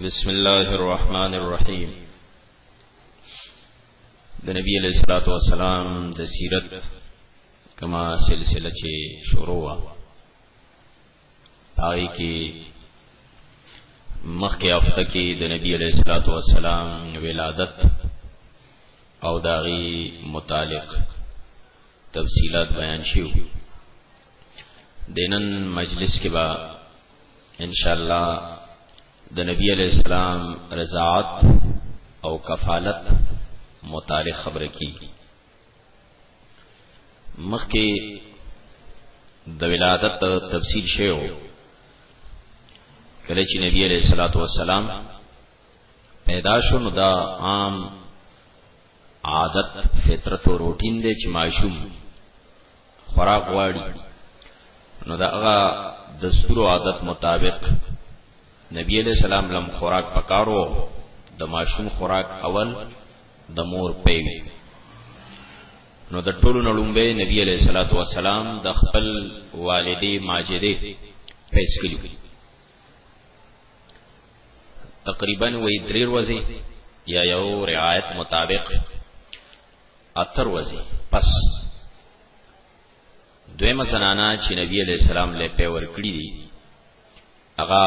بسم الله الرحمن الرحیم د نبی علیہ الصلوۃ والسلام د سیرت کما سلسله چې شروع وا پای کې مخکې هفته کې د نبی علیہ الصلوۃ والسلام ولادت او داغي متعلق تفصيلات بیان شیو دینن مجلس کې با ان شاء الله د نبی علی السلام رضاعت او کفالت متعلق خبره کی مخکې د ولادت تفصیل شیو کله چې نبی علیہ الصلوۃ والسلام پیدا شو نو دا عام عادت فطرت او روټین دی چې معشوم خوراک غواړي نو دا هغه دستور او عادت مطابق نبی علیہ السلام لم خوراک پکارو د ماشوم خوراک اول د مور پیوی نو د ټولو نړومبه نبی علیہ الصلوۃ والسلام د خپل والدې ماجده پیس کړي تقریبا وې درې ورځې یا یو رعایت مطابق اتر وځي پس دویمه زنانا چې نبی علیہ السلام له پیور کړی دی هغه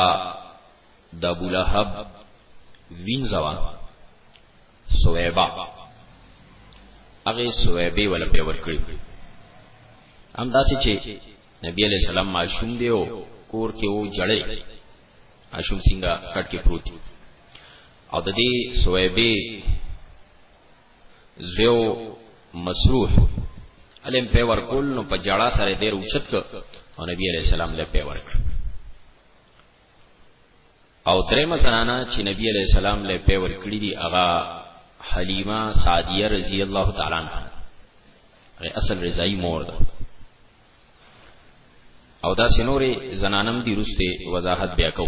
د ابو لهب وینځوا سویبا هغه سویبې ولا پیور کړی هم داسې چې نبی علیہ السلام معصوم دی او کور کې و جړې معصوم څنګه کټ کې پروت او د دې سویبې زیو مسروح علم په ور کول نو په جړا سره ډیر اوچت او نبی علیہ السلام له په ور کړ او درې مزنانا چې نبی علیہ السلام له په ور کړی دی اغا حلیمه سعدیه رضی الله تعالی عنها اصل رضای مور ده او دا سنوري زنانم دی رسته وضاحت بیا کو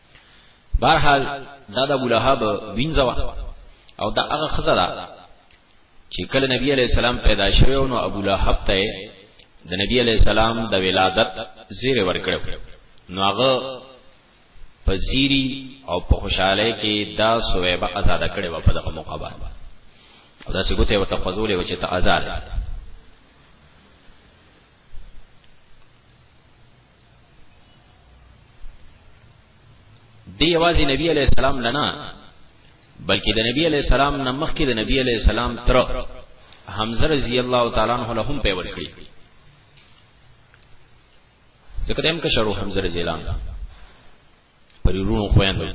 برحال دا د ابو لهب وینځوا او دا هغه خزره چې کله نبی علی السلام پیدا شوه او نو ابو لهب ته د نبی علی السلام د ولادت زیر ورکړ نو هغه په زیری او په خوشاله کې دا سویبه آزاد کړي و په دغه موقع باندې او دا څنګه ته وته فضولې و چې ته آزاد دی یوازې نبی علی السلام لنا بلکې د نبی علی السلام نه مخکې د نبی علی السلام تر حمزه رضی الله تعالی عنہ له هم پیور کړی ځکه دیم که شروع حمزه رضی الله پر ورونو خویندو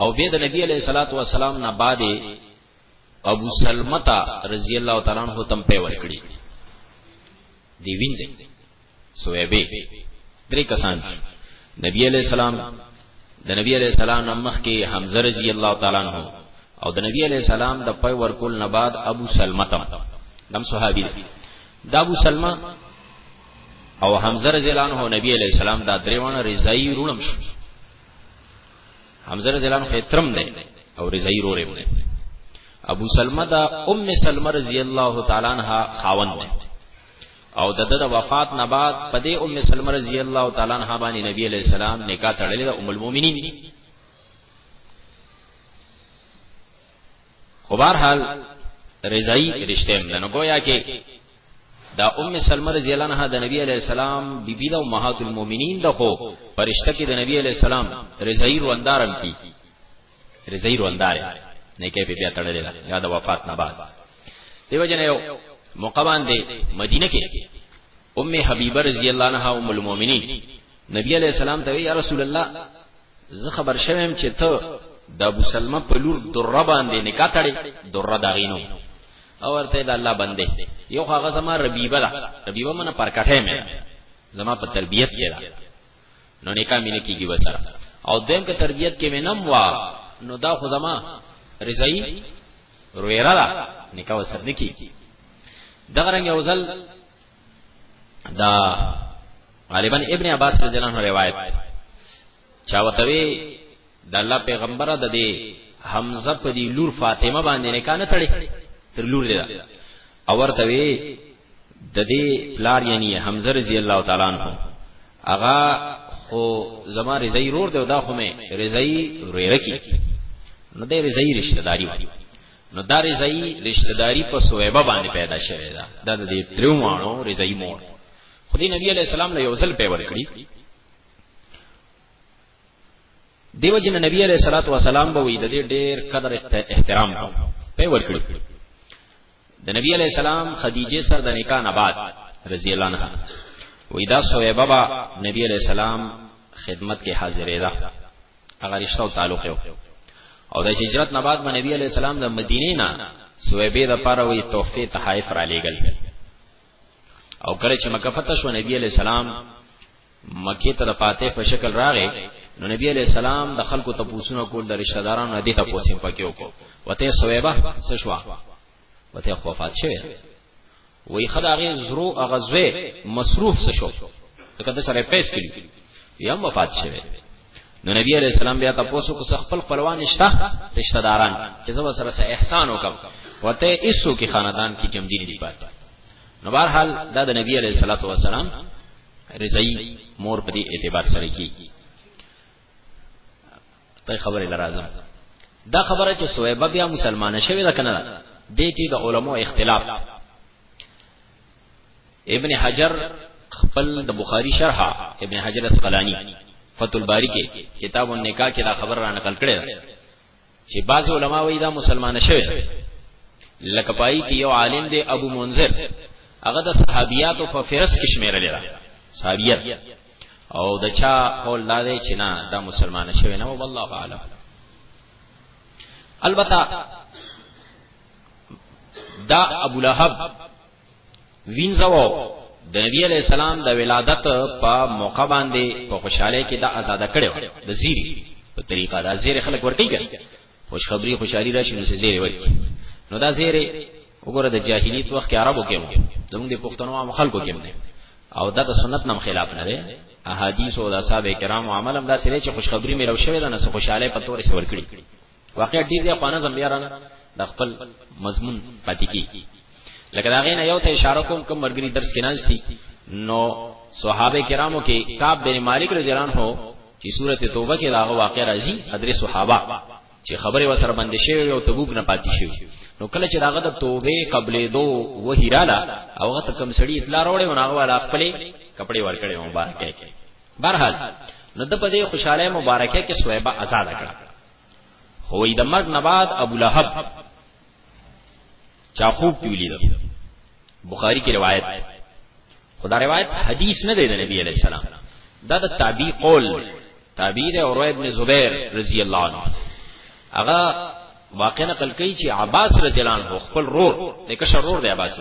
او بیا د نبی علیہ الصلوۃ والسلام نه بعد ابو سلمتا رضی الله تعالی عنہ تم په ور کړی دی وینځي سویبه درې کسان نبی علیہ السلام د نبی علیہ السلام مخ کې حمزه رضی الله تعالی عنہ او د نبی علیہ السلام د پي ورکول نه بعد ابو سلمہ تم دم صحابي دی دا ابو سلمہ او حمزه رضی الله عنه نبی علیہ السلام دا دریوانه رضای رونم شو حمزه رضی الله عنه خیترم دی او رضی رورې دی ابو سلمہ دا ام سلمہ رضی الله تعالی عنها خاوند دی او د د وفات نه بعد په دې ام سلمہ رضی الله تعالی عنها باندې نبی علیہ السلام نکاح تړلې ده ام المؤمنین خو بهر حال رضای رشتم ده نو گویا کې دا ام سلمہ رضی الله عنها د نبی علی السلام بیبی له امهات المؤمنین ده خو پرشتہ کې د نبی علی السلام رضای رواندارم کی رضای رواندار نه کې بیا تړلې ده یا د وفات نه بعد دیو جن یو مقبان دی مدینه کې ام حبیبه رضی الله عنها ام المؤمنین نبی علیہ السلام ته یا رسول الله زه خبر شوم چې ته د ابو سلمہ په لور دره باندې نکاح تړي دره داغینو او ورته د الله بندې یو هغه زما ربیبه ده ربیبه منه پرکټه مې زما په تربیت کې ده نو نکاح مې نه کیږي وسره او دیم که تربیت کې مې نم وا نو دا خو زما رضای رویرا ده نکاح وسره نکی دغه رنګ یو ځل دا غالبا ابن عباس رضی الله عنه روایت چا وتوی د الله پیغمبر د دې حمزه په دې لور فاطمه باندې نه کانه تړي تر لور دی او ورته وی د دې پلار یعنی حمزه رضی الله تعالی عنہ اغا خو زما رضای رور دی دا خو مې رضای رورکی نو دې رضای رشتہ داری وایي نو دا رضای رشتہ داری په سویبه باندې پیدا شوه دا دا د دې تریو مانو رضای مور خدای نبی علی السلام له یو ځل په ور کړی دیو جن نبی علیہ الصلوۃ والسلام به وی د دې ډېر قدر احترام کو په ور کړی د نبی علیہ السلام خدیجه سره د نکاح نه بعد رضی الله عنها وی دا سویبه با نبی علیہ السلام خدمت کې حاضرې ده هغه رشتہ او تعلق یو او د هجرت نه بعد نبی علی السلام د مدینې نه سویبه د پاره وی تحفه تحائف را لېګل او کله چې مکه فتح شو نبی علی السلام مکه ته د فاتح په شکل راغې نو نبی علیہ السلام د خلکو ته پوښتنه کول د رشتہ دارانو نه دي ته پوښتنه پکې وکړو وته سویبه سشوا وته خو وفات شوی وای خدای زرو اغزوی مصروف څه شو ځکه د سره پیس کړي یا وفات شوی نو نبی علیہ السلام بیا تاسو کو خپل خپلوان نشته رشتہ داران چې زو سره سه احسان وکم وته ایسو کې خاندان کې جمدی نه دی پاتې نو بهرحال دا د نبی علیہ الصلوۃ والسلام رضای مور په دې اعتبار سره کی په خبره لرازم دا خبره چې سویبه بیا مسلمانه شوی ده کنه د کې د علماو اختلاف ابن حجر خپل د بخاری شرح ابن حجر اسقلانی فتح الباری کې کتاب النکاح کې دا خبر را نقل کړی چې بعض علما وایي دا مسلمان شوی لکه پای کې یو عالم دی ابو منذر هغه د صحابيات او ففرس کې شمیرل را صحابيات او د چا قول لا دی چې نه دا مسلمان شوی نه والله اعلم البته دا ابو لهب وینځو د نبی علی السلام د ولادت په موقع باندې په خوشاله کې د آزاد کړو د زیری په طریقه دا زیری خلک ورکی کړي خوشخبری خوشحالي راشي نو زیری ورکی نو دا زیری وګوره د جاهلیت وخت کې عربو کې زموږ د پښتنو عام خلکو کې نه او دا د سنت نم خلاف نه دی احادیث او د اصحاب کرام عمل هم دا سره چې خوشخبری مې راوښوي دا نه خوشاله په تور سره ورکړي واقعا ډیر دی خوانه زم یاران د خپل مضمون پاتې کی لکه دا غینه یو ته اشاره کوم کوم مرګری درس کې ناشتي نو صحابه کرامو کې کعب بن مالک رضی الله عنه چې سورته توبه کې دا واقع راځي حضرت صحابه چې خبره وسره باندې شوی او تبوک نه پاتې شوی نو کله چې داغه د توبه قبلې دو وهیراله او هغه تکم سړی اطلاع راوړې او هغه والا خپل کپڑے ورکړې مبارکه کې برحال نو د په دې خوشاله مبارکه کې سویبه آزاد کړه خو د مرګ نه بعد ابو لهب چا خوب پیولې ده بخاری کې روایت خدا روایت حدیث نه دی د نبی علی السلام دا د تابعی قول تابعی دی اور ابن زبیر رضی الله عنه هغه واقع نقل کوي چې عباس رضی الله عنه خپل رور د کشر رور دی عباس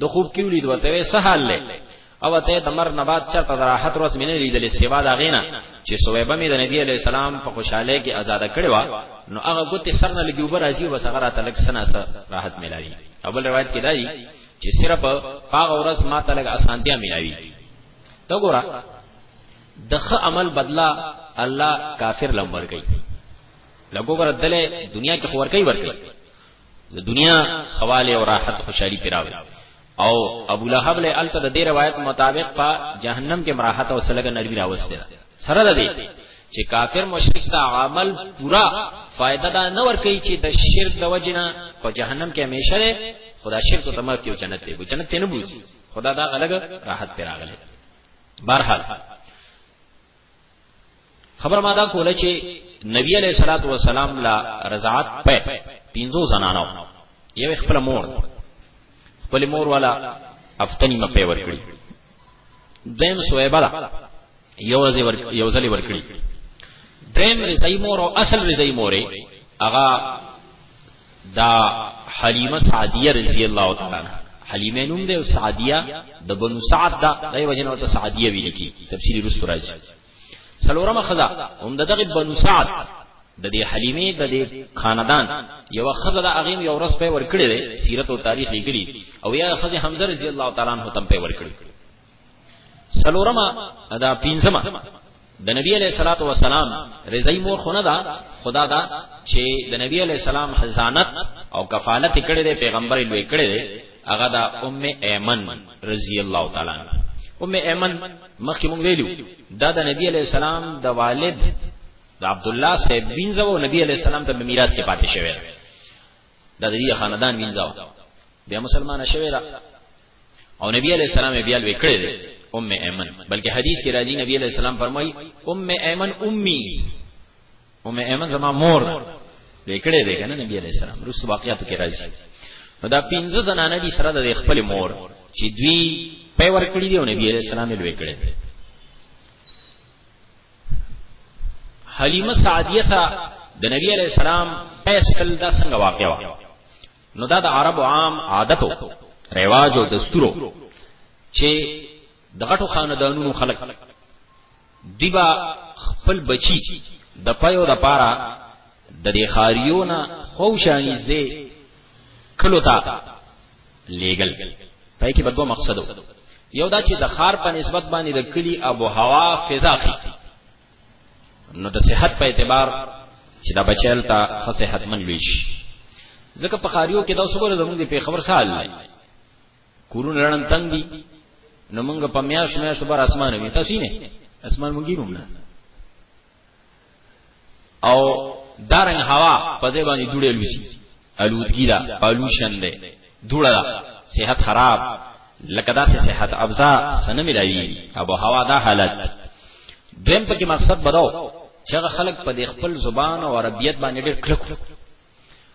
د خوب کې ولید وته سهال له او ته د مر نه بعد چرته د راحت ورځ مینه لیدلې سیوا دا غینا چې سویبه می د نبی علی السلام په خوشاله کې آزاد کړي وا نو هغه ګوتې سر نه لګي وبر راځي و سره تلک سنا سره راحت ملاوي اول روایت کې دایي چې صرف هغه ورځ ما تلک اسانتیا ملاوي تو ګورا دغه عمل بدلا الله کافر لمبر کوي لګو ور دله دنیا کې خور کوي ور کوي د دنیا خواله او راحت خوشحالي پیراوي او ابو لهب له الته د دې روایت مطابق په جهنم کې مراحت او سلګ نرمي راوسته سره ده دي چې کافر مشرک دا عمل پورا فائدہ دا نه ور کوي چې د شرک د وجنه په جهنم کې همیشه ده خدا شرک ته مرګ کې جنت دی جنت ته نه بوزي خدا دا الګ راحت پیراغله بهرحال خبر ما دا کوله چې نبی علیہ الصلوۃ والسلام لا رضاعت په پینځو زنانو یو خپل مور خپل مور والا افتنی مپه ورکړي دیم سویبه دا یو ځای ور یو ځای ورکړي دیم رضای مور او اصل رضای مورې هغه دا حلیمه سعدیه رضی الله تعالی عنها حلیمه نوم ده او سعدیه د بنو سعد دا دای وجنه ته سعدیه ویل کی تفسیر رسو راځي سلورمه خزا هم دغه بنو سعد د دې حلیمه د دې خاندان یو خزه د اغیم یو رس په ور کړی دی سیرت او تاریخ لیکلی او یا خزه حمزه رضی الله تعالی عنہ تم په ور کړی سلورما ادا پینځما د نبی علیہ الصلوۃ والسلام رضای مور خونه دا خدا دا چې د نبی علیہ السلام حزانت او کفالت کړي د پیغمبر لوی کړي دی هغه دا ام ایمن رضی الله تعالی عنها ام ایمن مخکې مونږ ویلو دا د نبی علیہ السلام د والد د عبد الله صاحب بنځو نبی علیہ السلام ته میراث کې پاتې شوی دا د دې خاندان بنځو بیا مسلمان شوی دا او نبی علیہ السلام بیا لوي کړی دی ام ایمن بلکې حدیث کې راځي نبی علیہ السلام فرمایي ام ایمن امي ام ایمن زما مور دی کړی دی کنه نبی علیہ السلام رسو واقعاتو کې راځي نو دا پنځه زنانه دي سره د خپل مور چې دوی په ور کړی دی او نبی علیہ السلام یې لوي کړی دی حلیمه سعدیه ته د نبی علیہ السلام پیسل دا څنګه واقع وا نو دا د عربو عام عادتو رواج او دستورو چې د غټو خاندانونو خلک دیبا خپل بچی د پيو د پاره د دې خاريونه خوشانیز دي کلو تا لیګل پای کې بدو مقصدو یو دا چې د خار په نسبت باندې د کلی ابو هوا فضا خي نو د صحت په اعتبار چې دا بچیل ته خو صحت من لوي شي ځکه په خاریو کې دا وسوګره زموږ د پیښور سال نه کورونه لړن تنګ دي نو موږ په میاش میاش بر اسمان وي تاسو نه اسمان موږ ګیروم نه او دارنګ هوا په ځای باندې جوړې لوي الودګی دا پالوشن دی دوړه دا صحت خراب لکه دا چې صحت افزا سن ملایي ابو هوا دا حالت دیم په کې مقصد بداو چې خلک په دې خپل زبان او عربیت باندې ډېر کلک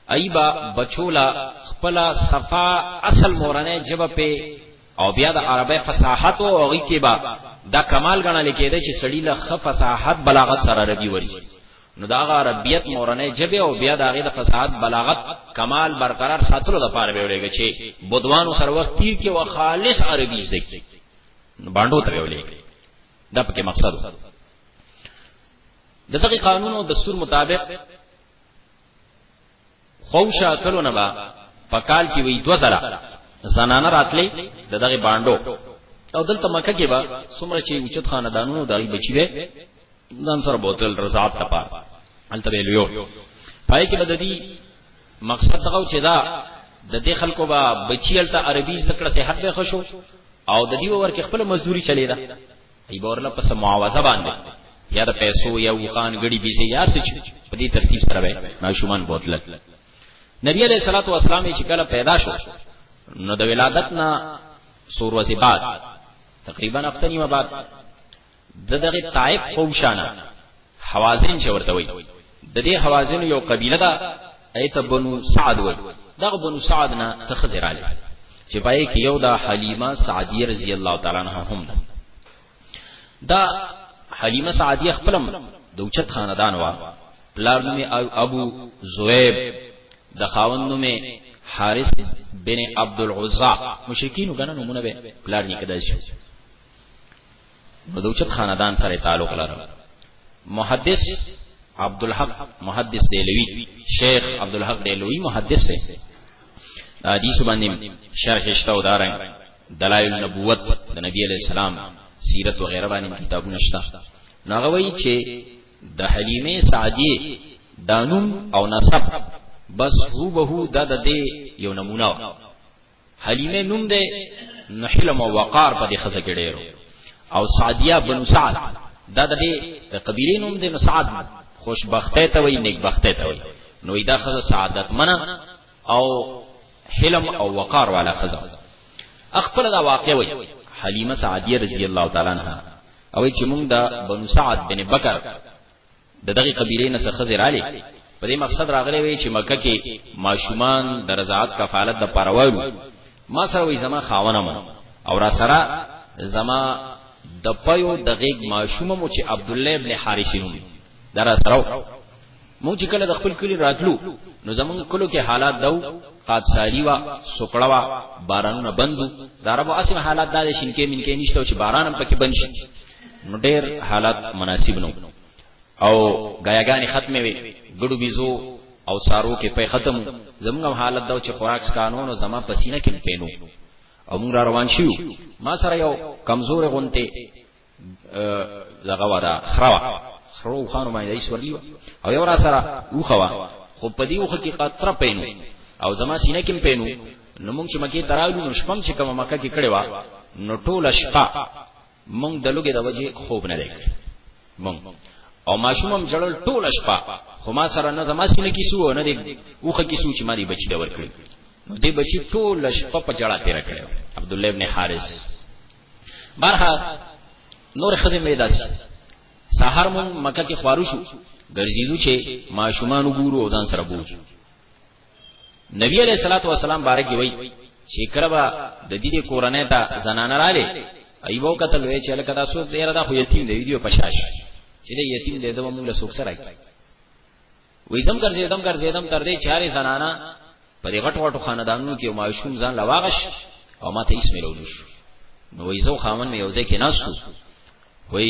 ایبا بچولا خپل صفا اصل مورنه جواب په او بیا د عربی فصاحت او غی کې با دا کمال غنل کېده چې سړی له خفصاحت بلاغت سره عربي ورشي نو دا غا عربیت مورنې جبه او بیا دا غي د فصاحت بلاغت کمال برقرار ساتلو د پاره به وړيږي چې بدوانو سر وخت تیر کې و خالص عربي زده کی نو باندې ته وړي دا پکې مقصد د دغه قانون او دستور مطابق خو شاتلو نه با په کال کې وی دو زره زنانه راتلې د دغه باندو او دلته مکه کې با څومره چې اوچت خاندانونو دای بچی وي ځان سره بوتل رضاعت تپا انته ویلو پای کې بددي مقصد دغه چې دا د دې خلکو با بچیلته عربي زکړه صحت به خوشو او د دې ور کې خپل مزدوري چلی دا ای بورله پس معاوضه باندې یا د پیسو یا وخان غړي بيزي یا سچ په دې ترتیب سره به ماشومان بوتل نبی علیہ الصلوۃ والسلام چې کله پیدا شو نو د ولادت نه سور ورځې بعد تقریبا هفته نیمه بعد د دغه طائف قوم شانه حوازن چې ورته وي د دې حوازن یو قبیله ده ایت بنو سعد وي دغه بنو سعد نه څخه زراله چې پای کې یو دا حلیمه سعدیه رضی الله تعالی عنها هم ده دا حلیمه سعدیه خپلم د اوچت خاندان وا پلار نومي ابو زویب د خاوند نومي حارث بن عبد العزا مشرکین وګڼنه مونږ به پلار نکدای شو نو د اوچت خاندان سره تعلق لرم محدث عبد الحق محدث دیلوی شیخ عبد الحق دیلوی محدث دی د حدیث باندې شرح شته او دارنګ دلائل النبوت د نبی علی السلام سیرت و غیره باندې کتابونه شته ناغه وی چې د حلیمه سعدیه دانوم او نسب بس هو به دا د دې یو نمونه حلیمه نوم دی نو حلم او وقار په دې خزه کې ډېرو او سعدیه بن سعد دا د دې قبیله نوم دی نو سعد خوشبخته ته وي نیکبخته ته وي نو دا خزه سعادت منه او حلم او وقار والا خزه خپل دا واقع وي حلیمه سعدیه رضی الله تعالی عنها او چې موږ دا بن سعد بن بکر د دغه قبيله نه څخه زراله په دې مقصد راغلی وی چې مکه کې ماشومان د رضاعت کفالت د پرواړو ما سره وی زما خاونه مو او را سره زما د پيو د غیګ ماشوم مو چې عبد الله ابن حارث نوم در سره مونږ چې کله د خپل کلی راتلو نو زمونږ کلو کې حالات داو قادساری وا سکړه وا بارانونه بندو د عربو اسیم حالات دا شینکې منکې نشته چې باران هم پکې بند شي نو ډیر حالات مناسب نو او غیاګانی ختمه وي ګړو بيزو او سارو کې په ختم زموږ حالت دا چې خوراک قانون او زما پسینه کې پینو او موږ روان شو ما سره یو کمزور غونته دغه ودا خروا خرو خانو باندې ایس ورلیو او یو را سره وخوا خو په دې وخت کې قطره پینو او زما سینه کې پینو نو موږ چې مکه تراولو نو شپم چې کومه مکه کې کړي وا نو ټول شپه مونږ د لوګي د وجې خوب نه دی کړی مونږ او ماشوم هم جړل ټول شپه خو ما سره نه زما سینه کې سو نه دی اوخه کې سو چې ما دی بچی دا ورکړي نو دی بچی ټول شپه په جړا تیر کړو عبد الله ابن حارث برها نور خزه مې داس سحر مون مکه کې خوارو شو ګرځیدو چې ماشومان وګورو او ځان سره بوج نبی علیہ الصلوۃ والسلام بارک وی چې کربا د دې کورنۍ ته زنان رااله ایبو کتل وی چې لکه تاسو ډیر دا خو یتیم دی ویډیو پشاش چې دې یتیم دی د موږ له سوک سره کی وې زم ګرځې دم ګرځې دم تر دې چاري زنانا په دې غټ غټو خاندانونو کې ماشوم ځان لواغش او ماته هیڅ ملو نشو نو وې زو خامن مې یوځه کې ناسو وې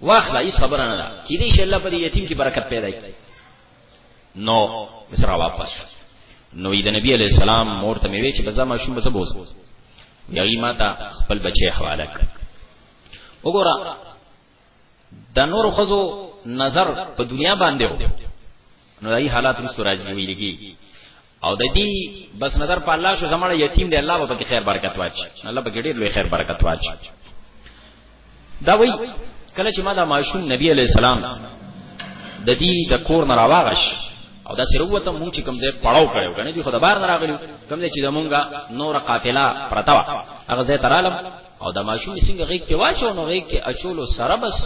واخلا هیڅ خبره نه ده کې دې چې الله په دې یتیم کې برکت پیدا کړي نو مصر واپس نو د نبی علی السلام مور ته مې وی چې بزما شوم بس بوز یغی ما ته خپل بچي حواله کړ وګوره د نور خزو نظر په دنیا باندې و نو دای حالات رسو راځي ویل کی او د دې بس نظر په الله شو زمړ یتیم دی الله به پکې خیر برکت واچ الله به ډېر لوی خیر برکت واچ دا وای کله چې ما دا ماشوم نبی علی السلام د دې د کور نه راواغش او دا سره وته مونږ چې کوم ځای پړاو کړو کنه چې خدای بار نه راغلی کوم ځای چې مونږه نور قافله پرتا وا هغه ځای ترالم او دا ماشوم څنګه غیږ کې واچو نو غیږ کې اچولو سره بس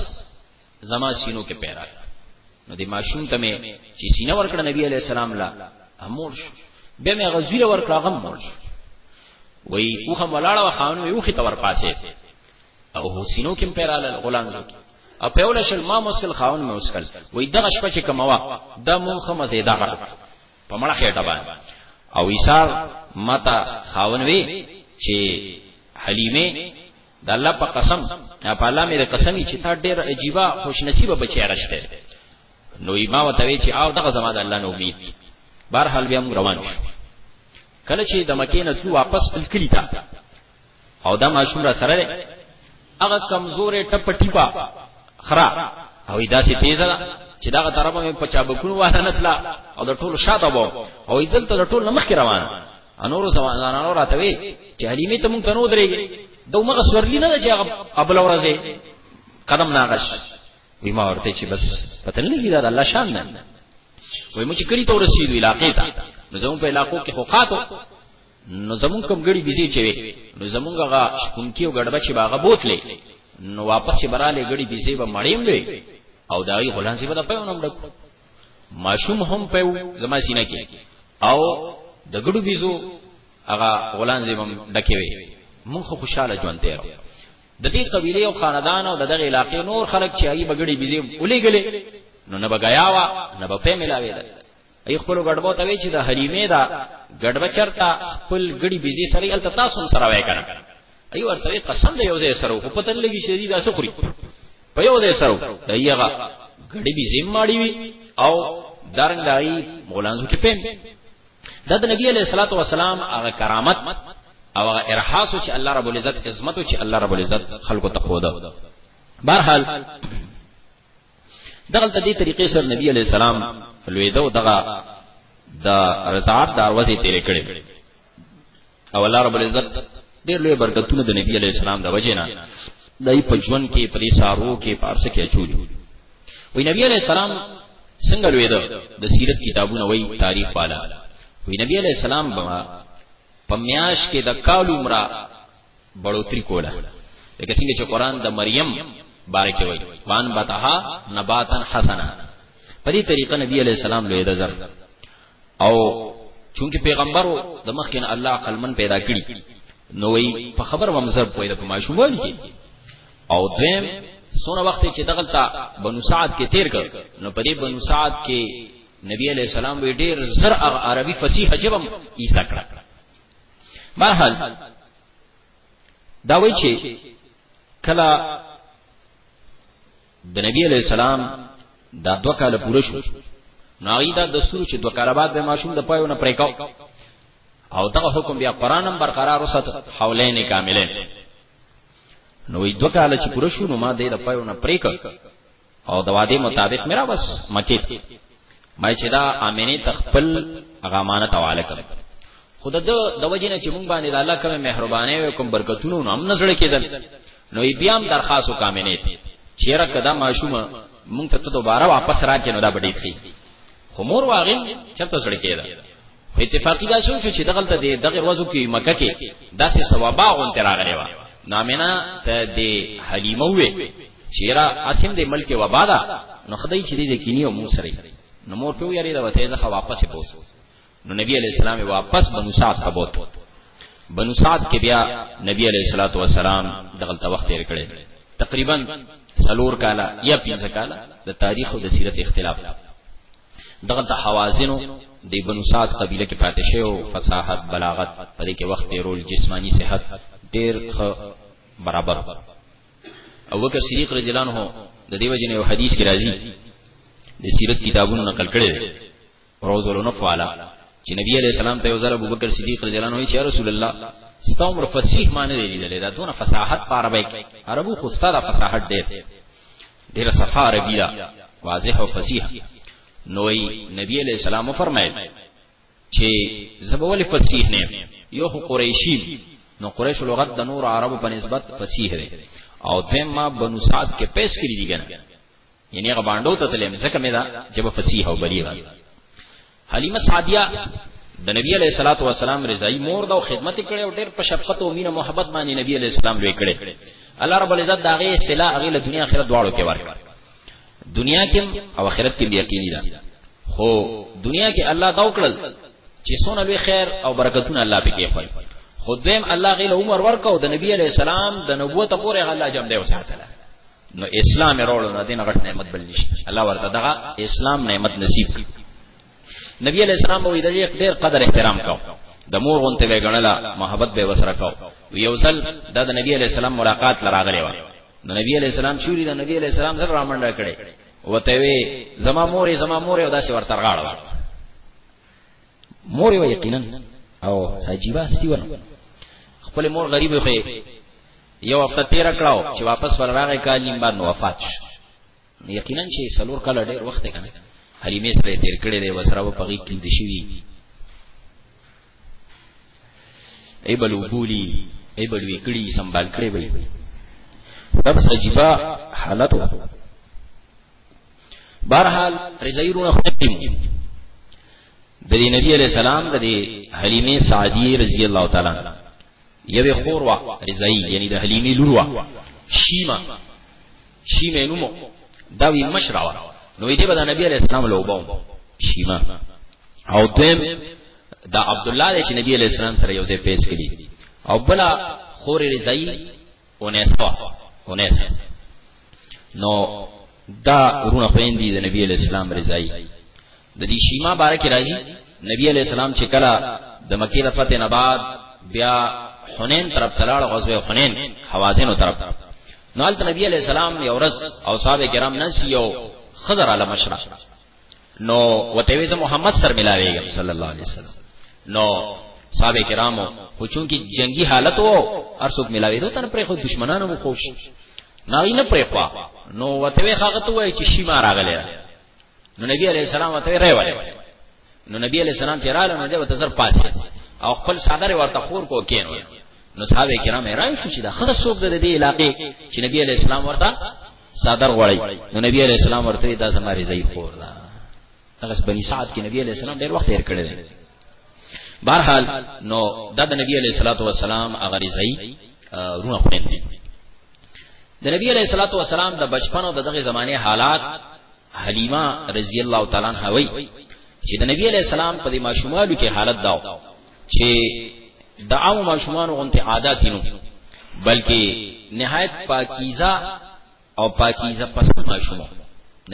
زما سینو کې پیرا نو د ماشوم ته مې چې سینه ورکړه نبی علی السلام لا امور شو به مې غزیر ورکړه غم مور شو وای او هم ولاړه و خانو یو خې تور پاسه او هو سینو کې پیرا ل غلام لو او په ول شل ما مسکل خاون مې مسکل وای دغه شپه چې کموا د مونخه مزیدا په مړه خېټه باندې او ایثار متا خاون وی چې حلیمه د الله په قسم په الله مې قسمی چې تا ډېر عجیبا خوش نصیب بچی راشته نو ما وتوی چې او دغه زما د الله نو امید بهر حال بیا موږ روان شو کله چې د مکې نه تلو واپس خپل کلی ته او دا ماشوم را سره ده هغه کمزورې ټپ ټیپا خرا او دا سي تیز ده چې دا طرفه په چابکونو واه نه تلا او د ټولو شاته وو او دلته د ټولو مخ روان انورو زمانانو راته وی چې حلیمه ته مونږ ته نو درېږي د عمر سورلی نه چې هغه قبل ورځه قدم ناغش وی ما ورته چې بس پته نه لګی دا الله شان نه وای مو چې کړي ته ورسېدو علاقې ته نو زموږ په علاقو کې خوقاتو نو زموږ کم ګړي بيزي چې وي نو زموږ هغه شپونکي او ګډبه چې باغه بوتلې نو واپس چې براله ګړي بيزي به مړیم وي او دای غلان سی به د پېونم ډک ماشوم هم په زما سینه کې او د ګډو بيزو هغه غلان زمم ډکې وي مونږ خوشاله ژوند تیر د دې قبيله او خاندان او دغه علاقې نور خلک چې ای بغړي بيزي ولېګلې نو نه بغایا وا نه په ملاوي ده ای خپل ګډبو ته وی چې د حلیمه دا ګډبچرتا خپل ګړي بيزي سره ال تاسو سره وای کنه ای ورته قسم دی یو ځای سره خو پتن لګی شری دا سخري په یو ځای سره دایغه غړي به زم ماړی وی او دارنګ دای مولانو کې پین د نبی علیہ الصلوۃ والسلام هغه کرامت او هغه ارحاس چې الله رب العزت عظمت چې الله رب العزت خلقو تقوده بهرحال دغلت دې طریقې سره نبی علی السلام لویدو دغه د رضاعت دروازې تیرې کړې او الله رب العزت ډېر لوی برکتونه د نبی علی السلام د وجینا دای په ژوند کې پرې سارو کې پارسه کې چولې وی نبی علی السلام څنګه لویدو د سیرت کتابونه وی تاریخ والا وی نبی علی السلام بما پمیاش کې د کالو مرا بړوتری کوله لکه څنګه چې قران د مریم باره کې وایي وان بتها نباتن حسنا په دې طریقه نبی علی السلام لوی نظر او چونکه پیغمبرو د مخکې نه الله عقلمن پیدا کړی نو وی په خبر ومزر پوهه په ماشومان کې او دویم سونه وخت چې دغلتا بنو سعد کې تیر کړ نو په دې بنو سعد کې نبی علی السلام وی ډیر زر عربي فصیح جبم ایسا کړ برحال دا وایي چې کله د نبی علی السلام دا دوه کاله پوره شو ناغي دا دستور چې دوه کاله بعد به ماشوم د پایو نه پریکاو او دغه حکم بیا قران هم برقرار وسات حولین کاملین نو دوه کاله چې پوره شو نو ما دې د پایو نه پریکاو او د وعده مطابق مې را بس مکه ما چې دا امینه تخپل هغه امانت حواله کړ خود د د وجنه چې مونږ باندې د الله کوم مهرباني او کوم برکتونو نو هم نزړ کېدل نو بیا هم درخواست وکامنه چیرې کدا ماشومه مونږ ته دوباره واپس راکې نو دا بډې کړی خو مور واغې چرته سړ کېده خو اتفاقی دا شو چې دغه ته دغه ورځو کې مکه کې داسې ثوابا غون تر راغلی و نامینا ته د حلیمه وې چیرې اسیم د ملک وبا دا نو خدای چې دې کینی او مون سره نو مور په یاري دا وته ځخه واپس بوس نو نبی علیہ السلام واپس بنو سعد ته بوت بنو سعد کې بیا نبی علیہ الصلوۃ والسلام دغلت وخت تیر کړي تقریبا سلور کالا یا پنځه کالا د تاریخ او د سیرت اختلاف دغلت حوازنو د بنو سعد قبیله کې پاتې شو فصاحت بلاغت په دې کې وخت تیرول جسمانی صحت ډیر برابر او وکړه صدیق رضی الله عنه د دیو جن یو حدیث کې راځي د سیرت کتابونو نقل کړي روز النف والا چې نبی علیہ السلام ته وزر ابو بکر صدیق رضی الله عنه چې رسول الله ستا عمر فصیح معنی دی لیدل دا دونه فصاحت په عربی کې عربو خو ستاره فصاحت ډېر ډېر صفه عربی دا واضح او فصیح نوې نبی علیہ السلام فرمایل چې زبول فصیح نه یو خو قریشی نو قریش لغت د نور عربو په نسبت فصیح دی او دیم ما بنو سعد کې پیش کړی دی کنه یعنی هغه باندو ته تلم زکه مې دا جب فصیح او بلیغ حلیمه سعدیه د نبی علیہ الصلات والسلام رضای مور دا خدمت کړي او ډېر په شفقت او مینه محبت باندې نبی علیہ السلام لوي کړي الله رب العزت دا غي سلا غي له دنیا آخرت دواړو کې ورکړي دنیا کې او آخرت کې یقیني ده خو دنیا کې الله دا وکړل چې سونه لوی خیر او برکتونه الله پکې خپل خو دیم الله غي له عمر ورکاو د نبی علیہ السلام د نبوت پورې الله جام دی وساتله نو اسلام وروړو نه دین غټ نعمت بل نشته الله ورته دغه اسلام نعمت نصیب نبی علیہ السلام وې د ډېر قدر احترام کاو د مور غونته به غنلا محبت به وسره کاو یو ځل د نبی علیہ السلام ملاقات لراغلی و نو نبی علیہ السلام چوری د نبی علیہ السلام سره رامنډه کړي وته وی زما مور زما مور او داسې ورته غاړه مور یو یقینا او ساجیبا سیون خپل مور غریب خو یو هفته تیر کړاو چې واپس ورغه کال نیم بعد وفات شو یقینا چې سلور کال ډیر وخت کنه حلیمه سره تیر کړي دی وسره په غیږ کې د شي ای بل وبولي ای بل وکړي سنبال کړي وي تب سجیبا حالت بهرحال رضایرونه ختم د دې نبی علی السلام د دې حلیمه سعدیه رضی الله تعالی یوه خور وا رضای یعنی د حلیمه لور وا شیما شیمه نومو دا وی مشراوا نو دې به د نبی علی السلام له وباو شیما او دیم دا عبد الله چې نبی علی السلام سره یو ځای پیش کړي او بلا خور رضای انیسو انیسو نو دا ورونه خويندې د نبی علی السلام رضای د دې شیما بارک راځي نبی علی السلام چې کله د مکی د فتح نه بعد بیا حنین طرف تلاړ غزوه حنین حوازن طرف نو البته نبی علی السلام یو ورځ او صاحب کرام نس یو خضر علی مشرا نو وته وی زه محمد سره ملاویږم صلی الله علیه وسلم نو صحابه کرامو خو چونکی جنگی حالت وو ارسوک ملاوی دو تن پرې خو دشمنانو مو خوش نه نه پرې خو نو وته وی هغه ته وای چې شی ما راغلی نو نبی علیہ السلام وته ری وای نو نبی علیہ السلام چې رااله نو دغه تزر پاسه او خپل صدر ورته خور کو کین نو صحابه کرام حیران شو چې دا خدای څوک د دې علاقې چې نبی علیہ السلام ورته صادر غړی نو نبی علیہ السلام ورته دا زما رضای خور دا هغه بنی سعد کې نبی علیہ السلام ډیر وخت تیر کړی دی بهرحال نو دا د نبی علیہ الصلوۃ والسلام هغه رضای رونه خوین دی د نبی علیہ الصلوۃ والسلام د بچپن او دغه زمانه حالات حلیمه رضی الله تعالی عنها وی چې د نبی علیہ السلام په دې ماشومالو کې حالت داو چې د عام ماشومان غونته عادت نو بلکې نهایت پاکیزه او پاکیزه پسند ماشوم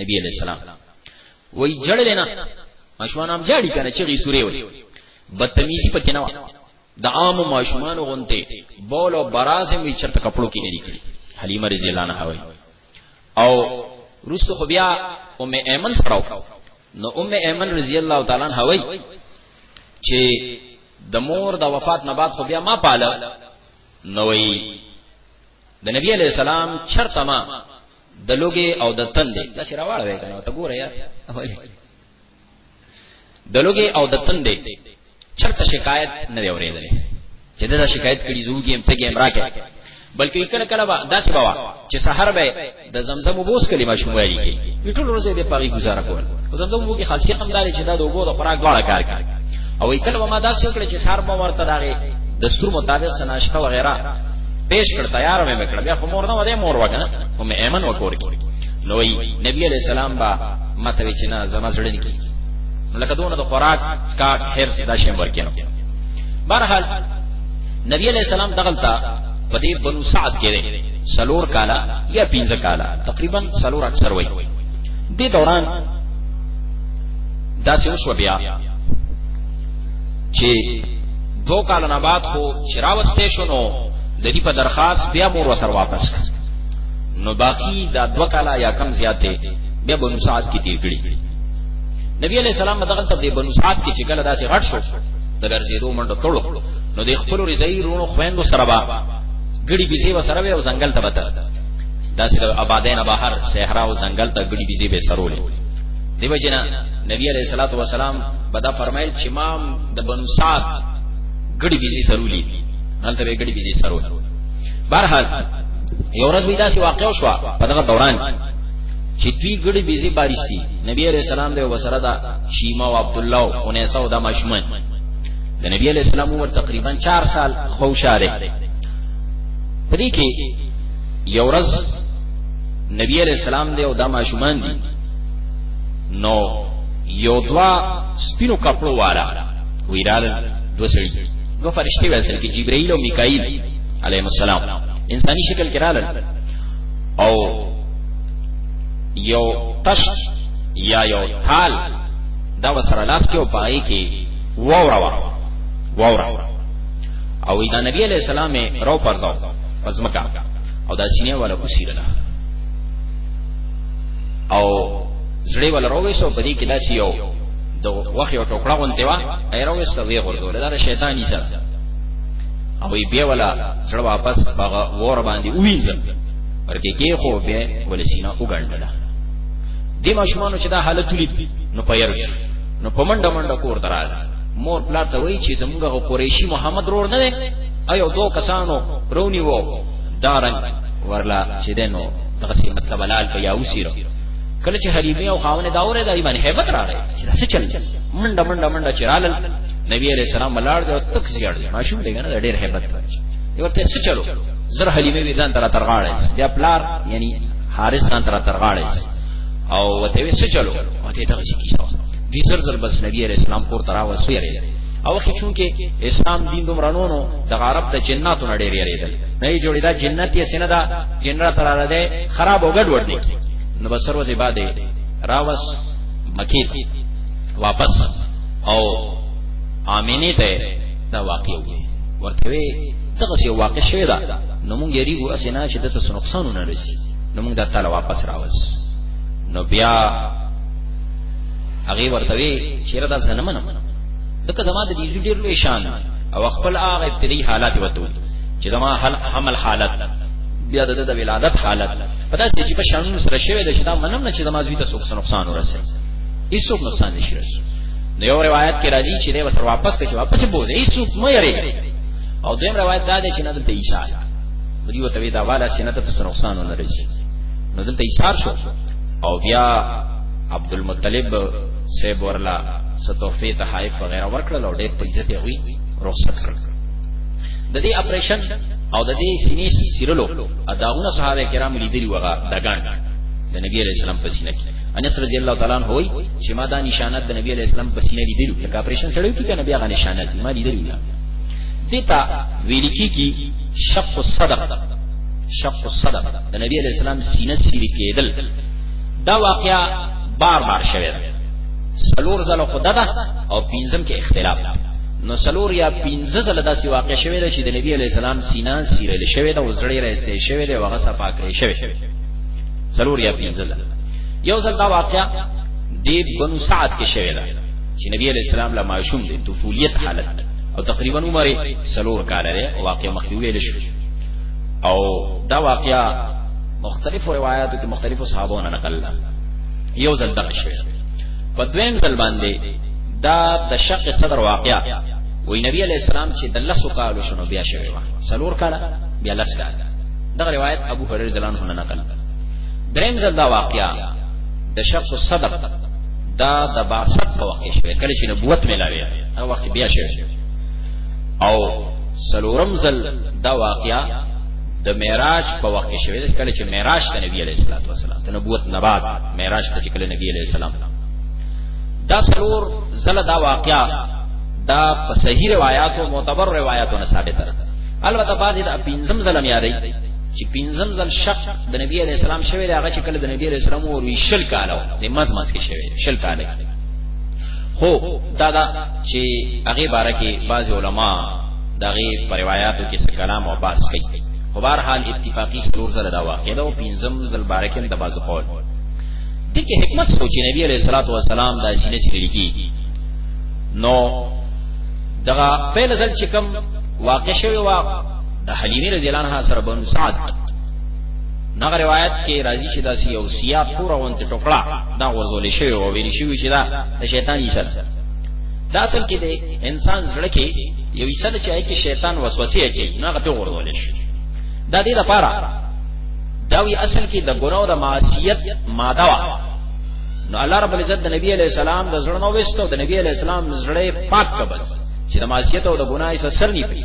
نبی علیہ السلام وای جړ لینا ماشومان هم جړی کنه چې غي سوري وای بدتمیزی پکې نه د عام ماشومان غونته بول او براز می چرته کپړو کې نه کړی حلیمه رضی الله عنها وای او رسو خو بیا ام ایمن سره نو ام ایمن رضی الله تعالی عنها وای چې د مور د وفات نه بعد خو بیا ما پاله نوې د نبی علی السلام چرته ما د لوګي او د تندې د شراواړ وې کنه ته ګوره یا د لوګي او د تندې چرته شکایت نه دی اورېدلې چې دا شکایت کړي زوګي هم ته ګیم راکې بلکې کله کله به داسې بوا چې سحر به د زمزم وبوس کلمه شو ویلي کې ټول ورځې د پاغي گزاره کول زمزم وبو کې خاصیت هم داري چې دا د وبو د خوراک غواړه کار کوي او کله به ما داسې وکړي چې سحر به ورته داغه دستور مطابق سناشته و غیره پیش کړ تیار مې وکړ بیا خو مور نه وده مور وکنه هم ایمن وکور کې نو نبی علیہ السلام با ماته چې نه زما سره نه کی لکه دونه د خوراک سکاټ هرڅ دا شی ورکینو برحال نبی علیہ السلام دغلتا په دې بنو سعد کې سلور کالا یا پنځه کالا تقریبا سلور اکثر وای دې دوران دا څه وشو بیا چې دو کال نه بعد خو چراوسته شونو د دې په درخواست بیا مور وسر واپس نو باقی دا دو کالا یا کم زیاته بیا بنو سعد کې تیر کړی نبی علیہ السلام دغه ته بنو سعد کې چې کله داسې غټ شو د ګرځېدو منډه تړو نو د خپل رضای رونو خويندو سره با ګړي بيزي و سره او ځنګل ته وته دا سره آبادین بهر صحرا او ځنګل ته ګړي بيزي به سرولې دیو جنا نبی عليه الصلاه والسلام بدا فرمایل چې ما د بنو سعد ګړي بيزي سرولې هلته به ګړي بيزي سرول بهرحال یو ورځ ویدا سی واقع شو په دغه دوران چې دوی ګړي بيزي بارستي نبی علیہ السلام دی وسره دا شیما او عبد الله او انیسا او د مشمن د نبی علیہ السلام عمر تقریبا 4 سال خو شاره پدې کې یو ورځ نبی علیہ السلام دی او د مشمن دی نو یو دوا سپینو کپړو والا ویرال دو سړي دو فرشتي وسل کې جبرائیل او میکائیل علیهم السلام انساني شکل کې رااله او یو تش یا یو تال دا وسره لاس کې او پای کې وورا وورا او دا نبی علیہ السلام رو پرځاو پزمکا او دا سینې والا کوسیرلا او زړې والا روي سو په دې کې داسې یو د وخت یو ټوکړه غونته وا ایروي سو وی غردول دا شیطانی سره او بیا ولا زړه واپس هغه ور باندې وینځل ورکه کې خو به ولسینا وګڼل دې ماشومانو چې دا حالت لید نو پیر نو پمنډه منډه کور درال مور پلار ته وایي چې زمونږه قریشی محمد رور نه دی ایو دوه کسانو رونی وو دارن ورلا چې دینو دغه سی مطلب لال په یاو سیرو کله چې حریمی او خاونه دا اوره دای باندې hebat راغی چې څه چل منډه منډه منډه چرال نبی علیہ السلام ملار دی او تک زیړ دی ماشوم دی کنه ډیر hebat دی ورته څه چلو زر حلیمه وی ځان تر ترغاړې بیا پلار یعنی حارث ځان تر ترغاړې او وته وی څه چلو او ته دغه شي کیسه دي زر زر بس نبی عليه السلام کور ترا وسو یری او کې چونکه اسلام دین دومرانونو د عرب د جناتو نړۍ یریدل نه یې جوړی دا جنت یې سینه دا جنرا تر را ده خراب وګډ ور دي نو بسر وځي باندې راوس مکی واپس او امینه ته دا واقع وي ورته دغه څه واقع شوی دا نو مونږ یریګو اسینا چې د تاسو نقصانونه رسی نو مونږ دا تعالی واپس راوځ نو بیا هغه ورته وی چې را دا زنمن ځکه زما د دې ډیر لوی شان او خپل هغه ابتدایي حالات وته چې زما حمل حالت بیا د د ولادت حالت پدا چې په شانونو سره شوی د شدا منم نه چې زما زوی ته څوک نقصان ورسې هیڅوک نقصان نشي رسول نو یو روایت کې راځي چې دی وسر واپس کوي واپس بوله هیڅوک مې یری او دیم روایت دا دی چې نه دلته اشاره دی وته وی دا والا سینه ته څه نقصان نه رسي نو دلته اشاره شو او بیا عبد المطلب سیب ورلا ستوفی تحائف وغیرہ ورکړل او ډېر په عزت یې وی رخصت کړ د دې اپریشن او د دې سینې سیرلو اداونه صحابه کرام لیدلی وغه دګان د نبی علیہ السلام په سینه کې انس رضی الله تعالی عنہ وای چې ما دا نشانات د نبی علیہ السلام په سینه لیدلی لکه اپریشن سره کیږي نبی هغه نشانات ما لیدلی نه دیتا ویل کیږي شق الصدر شق الصدر د نبی علی السلام سینه سیری کېدل دا واقعیا بار بار شوه سلور زله خدا ده او پینځم کې اختلاف ده نو سلور یا پینځه زله داسې واقع شوه ده چې د نبی علی السلام سینه سیرل شوه ده او زړې راستې شوه ده وغه صفا کړې شوه سلور یا پینځه زله یو ځل دا واقعیا دی بنو سعد کې شوه ده چې نبی علیہ السلام لا معشوم دی طفولیت حالت او تقریبا عمر سلور کال لري او واقع مخکې ویل شو او دا واقعیا مختلفو روایتو کې مختلفو صحابو نه نقل ده یو ځل دغه شوی په دویم ځل باندې دا د شق صدر واقعیا وی نبی علیہ السلام چې د لسو کالو شنو بیا شوی و سلور کال بیا لس کال دغه روایت ابو هريره ځلان هونه نقل دریم ځل دا واقعیا د شق صدر دا د بعثت په وخت شوه کله چې نبوت ملاوي هغه وخت بیا شوه او سلورم زل دا واقعیا د معراج په وخت کې شوه کله چې معراج ته نبی عليه الصلاه والسلام د نبوت نه بعد معراج ته چې کله نبی عليه السلام دا سلور زل دا واقعیا دا په صحیح روایتو معتبر روایتو نه ثابت ده البته بعضی د پنځم زل یادې چې پنځم ځل شق د نبی علی السلام شوی دی هغه چې کله د نبی علی السلام ور ویشل کاله د مز مز کې شوی شل کاله هو دا دا چې هغه باره کې بعض علما دغه روایتو کې څه کلام او باس کوي خو بهر حال اتفاقی څلور ځله دا واقع ده او پنځم ځل باره کې د بعض قول دي کې حکمت سوچي نبی علی الصلاه والسلام دا سینې چې لګي نو دغه په لزل چې کوم واقع شوی واقع د حلیمه رضی الله عنها سره بنو سعد نغه روایت کې راځي چې دا سی او سیا پورا وانت ټوکړه دا ورزول شي او ویل شي چې دا د شیطان یې سره دا اصل کې د انسان زړه کې یو څه چې کې شیطان وسوسه اچي نغه ته ورزول شي دا دې لپاره دا وی اصل کې د ګناو د معصیت ماده وا نو الله رب العزت د نبی علی السلام د زړه نو وستو د نبی علی السلام زړه پاک کبس چې د معصیت او د ګناه سره سر نه پي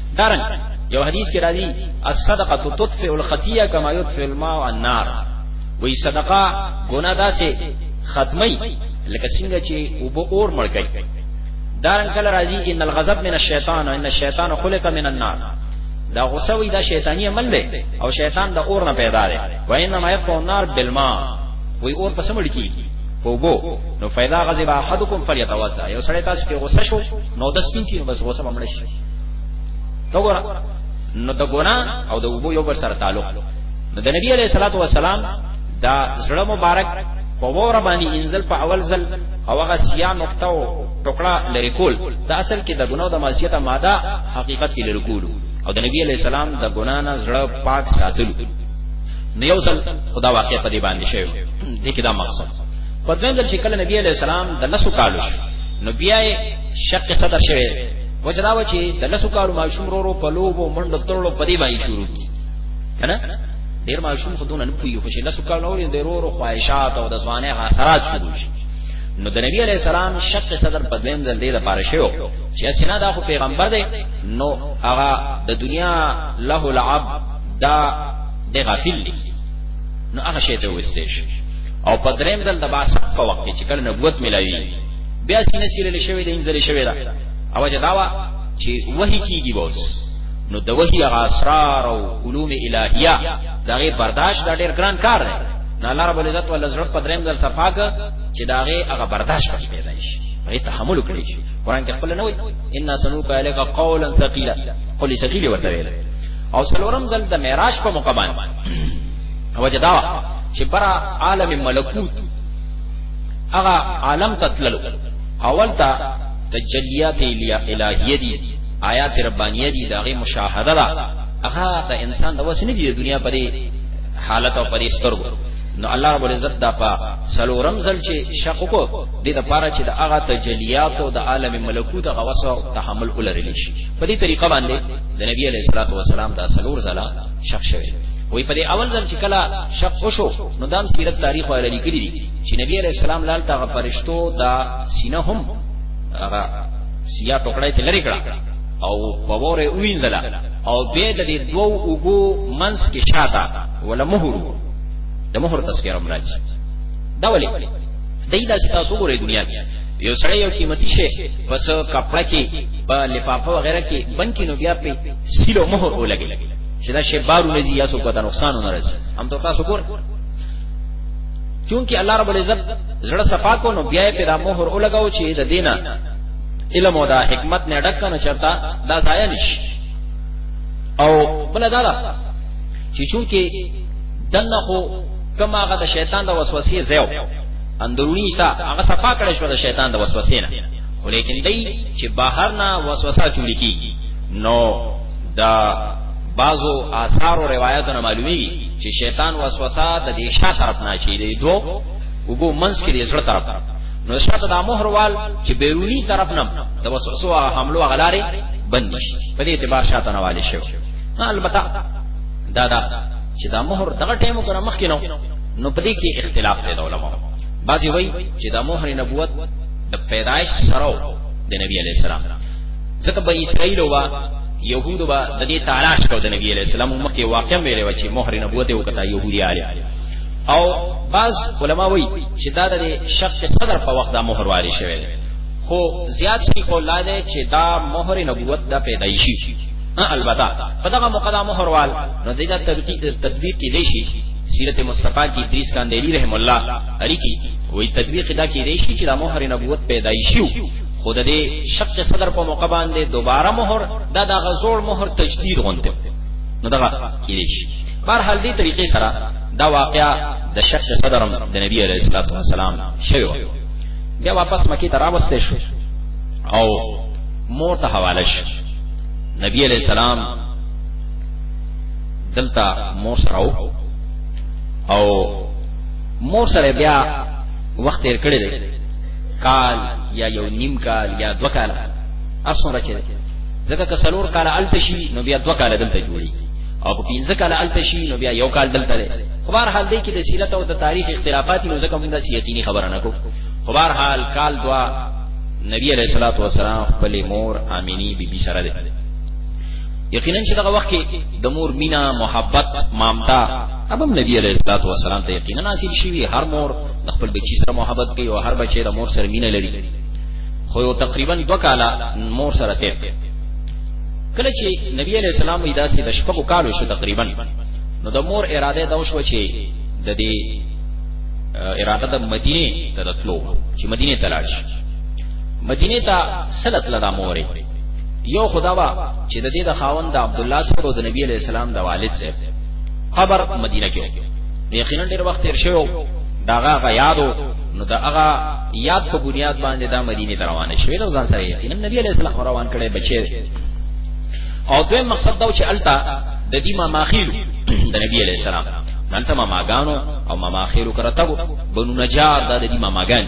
دارن یو حدیث کې راځي الصدقه تطفئ الخطیه کما یطفئ الماء النار وی صدقه ګناه داسې ختمي لکه څنګه چې وبو اور مړ کوي دارن کله راځي ان الغضب من الشیطان ان الشیطان خلق من النار دا غصه وی دا شیطانی عمل دی او شیطان د اور نه پیدا دی و انما یقو النار بالماء وی اور په سمړ کی وبو نو فیدا غضب احدکم فلیتوضا یو سړی تاسو کې غصه شو نو د سپین کې بس غصه مړ شي نو ګور نو د ګنا او د وبو یو بر سره تعلق نو د نبی علیہ الصلوۃ والسلام دا زړه مبارک په وره باندې انزل په اول ځل او هغه سیا نقطه او ټوکړه لري کول دا اصل کې د ګناو د معصیت ماده حقیقت کې لري کول او د نبی علیہ السلام د ګنا نه زړه پاک ساتلو نو یو ځل خدا واقع په دې باندې شوی دې کې دا مقصد په دویم ځل چې کله نبی علی السلام د لسو کالو نو بیا شق صدر شوه وجدا و چې د لسو کارو ماشوم ورو په لوبو منډو ترلو په دې باندې شروع کی کنه ډیر ماشوم خودونه نه پوي خو چې لسو کارو نور د ورو خواهشات او د ځوانه غسرات شروع شي نو د نبی علیہ السلام شق صدر په دیم د دې لپاره شو چې اسنه دا خو پیغمبر دی نو هغه د دنیا له العب دا د غافل دی نو هغه شی ته وستې او په دریم ځل د باسط په وخت کې چې کله نبوت ملایوي بیا چې نسیره لشوې د انځل شوې ده او چې داوا چې وਹੀ کیږي بوس نو د وਹੀ اسرار او علوم الهیه دغه برداشت دا ډېر ګران کار دی نه الله رب العزت ول زړه په دریم ځل صفاک چې داغه هغه برداشت پکې پیدا شي هغه تحمل کړی شي قران کې خپل نه وي ان سنو کالک قولا ثقيلا قل ثقيل ورته ویل او سلورم ځل د معراج په مقام باندې وجدا چې برا عالم ملکوت هغه عالم تتللو اول تا تجلیات الہیه دي آیات ربانیه دي داغه مشاهده ده هغه د انسان د وسنې دي د دنیا پرې حالت او پرې سترګو نو الله رب العزت دا په سلورم ځل چې شق کو د دې لپاره چې د هغه تجلیات او د عالم ملکوت غوس او تحمل ولرل شي په دې طریقه باندې د نبی علیه الصلاۃ والسلام دا سلور ځله شق شوی وی په دې اول ځل چې کله شق وشو نو دام سیرت تاریخ او لیکلي چې نبی عليه السلام لال تا فرشتو دا سینه هم هغه سیا ټوکړای ته لری کړه او په وره وینځلا او به د دې دوو وګو منس کې شاته ولا مہر د مہر تذکرہ هم راځي دا ولې دای دا چې تاسو ګورئ دنیا کې یو سړی یو قیمتي شی پس کپڑا کې په لفافه وغیرہ کې بنکی نو بیا په سیلو مہر ولګي چې دا شی بارو نه دي یا څه کوته نقصان نه راځي هم تاسو ګور چونکی الله رب العزت زړه صفا کو نو بیا په دا مهر اولګاو چې د دینه علم او دا حکمت نه ډک نه چرتا دا ضایع نشي او بل دا دا چې چونکی دنه خو کما هغه د شیطان د وسوسې زیو اندرونی سا هغه صفا کړی شو د شیطان د وسوسې نه ولیکن دی چې بهر نه وسوسه جوړی کی نو دا بعضو آثار او روایتونو معلومیږي چې شیطان وسوسه د دې شا طرف نه شي دی دو وګو منس کې دې زړه طرف نو شاته د مهروال چې بیرونی طرف نه د وسوسو حملو غلارې بند شي په دې اعتبار شاته نه والي شو البته دا دا چې دا مهر دغه ټیمو کنه مخ کې نو نو په دې کې اختلاف دی د علماء بعضی وایي چې دا مهر نبوت د پیدایش سره د نبی علی السلام ځکه بنی اسرائیل وا يهود با د دې تاراش کو د نبی عليه السلام مکه واقع ویلې و چې مهر نبوت یو کته يهودي آله او بعض علما وایي چې دا د شق صدر په وخت دا مهر واري شوی خو زیات شي خو لا ده چې دا مهر نبوت دا پیدایشي البته په دغه مقدمه مهر وال نو دغه تطبیق کې دی شي سیرت مصطفی کی ادریس کاندیلی رحم الله علی کی وی تطبیق دا کی ریشی چې د مہر نبوت پیدایشیو خود دې شق صدر په موقع باندې دوباره مہر دا د غزوړ مہر تجدید غونډه نو دا کېږي شي بهر حال دې طریقې سره دا واقعا د شق صدر د نبی علیه الصلاۃ والسلام شوی بیا واپس مکی ته راوستې شو او مور ته حواله شو نبی علیہ السلام دلتا مور سره او مور سره بیا وخت تیر کړی دی کال یا یو نیم کال یا دو کال اسمره چې ځکه که سلور کال الته شي نو بیا دو کال دلته جوړي او په پنځه کال الته شي نو بیا یو کال دلته دی خبر حال دی کې د سیرت او د تاریخ اختلافات نو ځکه موږ د یقیني خبره نه کو خبر حال کال دوا نبی علیہ الصلوۃ والسلام خپل مور امینی بی بی سره ده یقینا چې دغه وخت کې د مور مینا محبت مامتا ابم نبی علیہ الصلوۃ والسلام ته یقینا نصیب شي هر مور د خپل بچی سره محبت کوي او هر بچی د مور سره مینه لري خو یو تقریبا دوه کاله مور سره تیر کله چې نبی علی السلام یې داسې د شپږو کالو شو تقریبا نو د مور اراده دا وشو چې د دې اراده د مدینه ته تلو چې مدینه ته لاړ شي مدینه ته سلط لدا مورې یو خدا وا چې د دې د خاوند عبد الله سره د نبی علی السلام د والد سره قبر مدینه کې یقینا ډیر وخت تیر شوی داغه غیادو نو دا هغه یاد په بنیاد باندې دا مدینه ته روانه شوې نو ځان سره یقینا نبی علیہ السلام روان کړي بچي او دوی مقصد دا چې التا د دې ما ماخیل د نبی علیہ السلام نن ته ما ماګانو او ما ماخیرو کرته بنو نجار د دې ما ماګان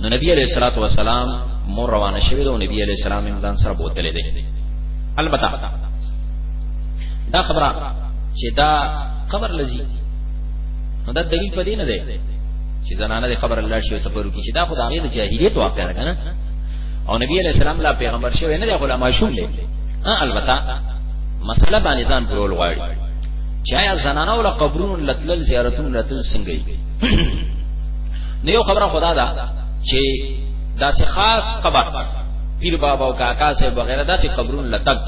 نو نبی علیہ الصلوۃ والسلام مور روانه شوې ده او نبی علیہ السلام ځان سره بوتلې ده البته دا خبره چې دا قبر لذي نو دا دلیل پدې نه دی چې زنانه د قبر الله شي سفرو کې چې دا خدای غي د جاهلیت واقع ده کنه او نبی علیہ السلام لا پیغمبر شوی نه دی غلام ماشوم دی البته مسله باندې ځان پرول غواړي چایا زنانه ول قبرون لتل زیارتون لتل څنګه نیو خبره خدا دا چې دا څه خاص قبر پیر بابا او کاکا سے وغیرہ دا څه قبرون لتل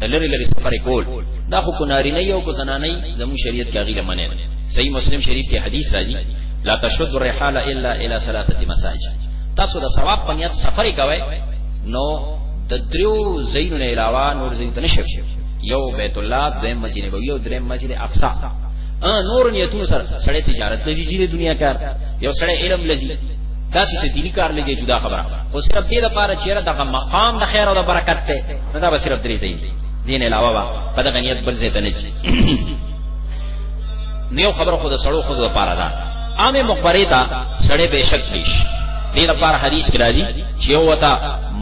د لری لری سفر کول دا خو کو ناری نه یو کو زنانه زمو شریعت کې غیله منه صحیح مسلم شریف کې حدیث راځي لا تشد الرحال الا الى ثلاثه مساجد تاسو د ثواب په نیت سفر کوئ نو د دریو زینو نه علاوه نور زین ته نشو یو بیت الله د مسجد نبوی او دریم مسجد اقصا نور نیتونو سره سړی تجارت لږی چې دنیا کار یو سړی علم لږی دا څه دینی کار لږی جدا خبره خو صرف دې لپاره چې دا مقام د خیر او د برکت ته نو دا به صرف درې ځای دي دین علاوه وا په دغه نیت بل ځای ته نه شي نیو خبر خود سړو خود لپاره ده عامه مخبره ته سړې به شک شي دې لپاره حدیث کې راځي چې یو وتا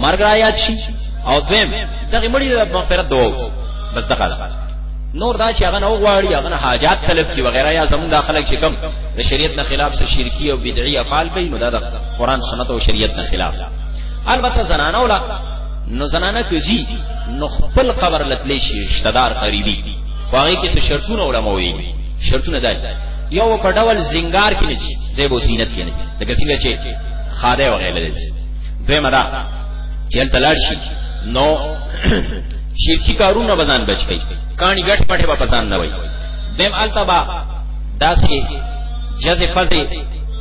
مرګ را یاد شي او دویم دغه مړي د مغفرت دعا بس دغه ده نور دا چې هغه نو غواړي هغه نه حاجات طلب کی وغیرہ یا زمون دا خلک چې کم د شریعت نه خلاف سره شرکی او بدعي افعال کوي نو دا د قران سنت او شریعت نه خلاف البته زنانه ولا نو زنانه کزي نو خپل قبر لتلی شي رشتہ دار قریبي واغې کې څه شرطونه علماء وي شرطونه دای یو په ډول زنګار کې نه شي زیب او زینت کې نه شي لکه څنګه چې خاده وغیره لري دویمه دا چې هلته لاړ شي نو شرکی کارونه بزان بچ کی کانی ګټ پټه په پتان نه وای دیم التبا داسې جزې فزې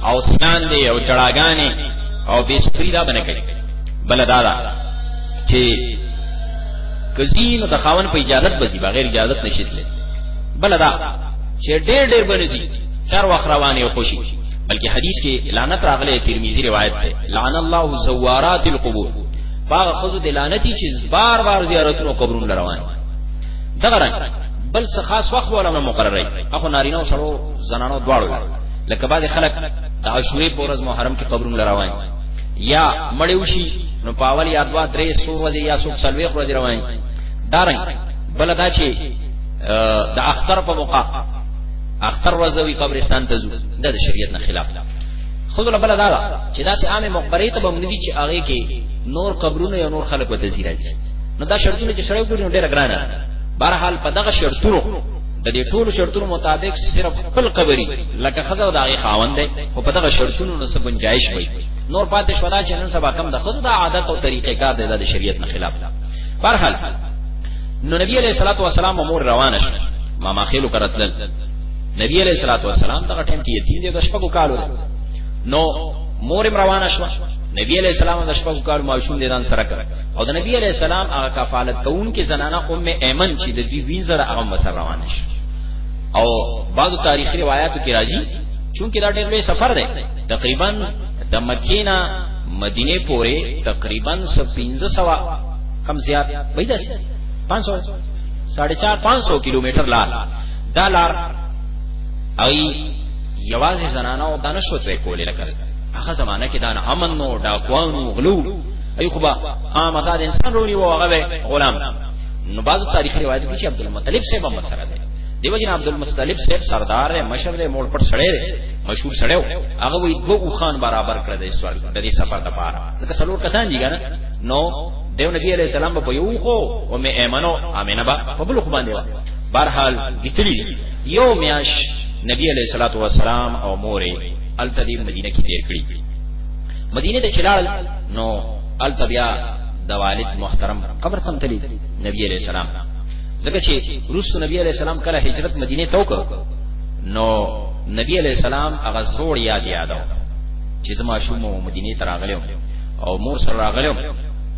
او سنان دی او جړاګانې او بیسپری دا بنه کوي بل دا دا چې کزین د خاون په اجازه به دي بغیر اجازه نشي تللی بل دا چې ډېر ډېر بنځي چار وخت روانه او خوشي بلکې حدیث کې لعنت راغله ترمذی روایت ده لعن الله زوارات القبور باغ خذ د لعنتی چې بار بار زیارتونو قبرونو روان دغه رنګ بل څه خاص وخت ولا مقرره اخو نارینه او سړو زنانو دواړو لکه بعد خلک د عاشورې پورز محرم کې قبرونو روان یا مړی وشي نو په اول یا دوا درې سور ورځې یا سوک سلوي ورځې روان دارنګ بل دا چې د اختر په موقع اختر ورځوي قبرستان ته ځو دا د شریعت نه خلاف ده خود له بل دا چې دا چې عامه مقبره ته باندې چې هغه کې نور قبرونه یا نور خلک وته زیراځي نو دا شرطونه چې شرعي ګوري نو ډېر ګرانه بهرحال په دغه شرطونو د دې ټولو شرطونو مطابق صرف خپل قبري لکه خزه او داغه خاوند دی او په دغه شرطونو نو څه گنجائش وي نور پاتې شولا چې نن سبا کم د خود د عادت او طریقې کار دی د شریعت نه خلاف برحال نو نبی علیہ الصلوۃ والسلام امور روانه شو ما ما خېلو کرتل نبی علیہ الصلوۃ والسلام دغه ټیم کې یتیم دی د شپږو کالو نو مورم روانه شو نبی علیہ السلام د شپږو کالو ماشوم دې دان سره کړ او د نبی علی السلام هغه کفالت کوون کې زنانه ام ایمن چې د دې وینځره هغه مسر روان شي او بعض تاریخي روایتو کې راځي چونکه دا ډېر لوی سفر دی تقریبا د مکینا مدینه پورې تقریبا 1500 کم زیات وای دا 500 4.5 500 کیلومتر لار دا لار ای یوازې زنانه او دانشوت وکولې لکه هغه زمانہ کې دا امن نو ډاکوانو غلو ایو خو با عام دا انسان رونی و هغه غلام نو بعض تاریخي روایت کې چې عبد المطلب صاحب هم سره دی دیو جن عبد المطلب صاحب سردار ہے مشر دے موڑ پر سڑے دے مشہور سڑے ہو هغه وی دو خان برابر کړ دې سوال د دې سفر د پاره دا څلور کسان دي کنه نو دیو نبی علیہ السلام په یو خو او مې ایمنو امینه با په بل خو باندې وا برحال گتلی یو میاش نبی علیہ الصلوۃ والسلام او مورې التدی مدینه کې تیر کړی مدینه ته چلال نو التبیا د والد محترم قبر تم تلی نبی علیہ السلام ځکه چې روس نبی علیہ السلام کله هجرت مدینه ته وکړ نو نبی علیہ السلام هغه زوړ یاد یادو چې زما شوم مدینه ته راغلم او مور سره راغلم